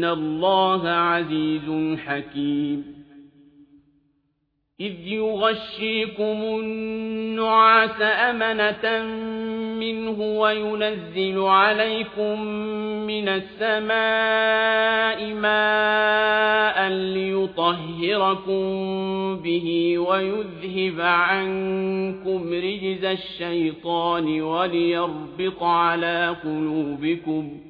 إن الله عزيز حكيم إذ يغشيكم النعاس أمنة منه وينزل عليكم من السماء ماء ليطهركم به ويذهب عنكم رجز الشيطان وليربط على قلوبكم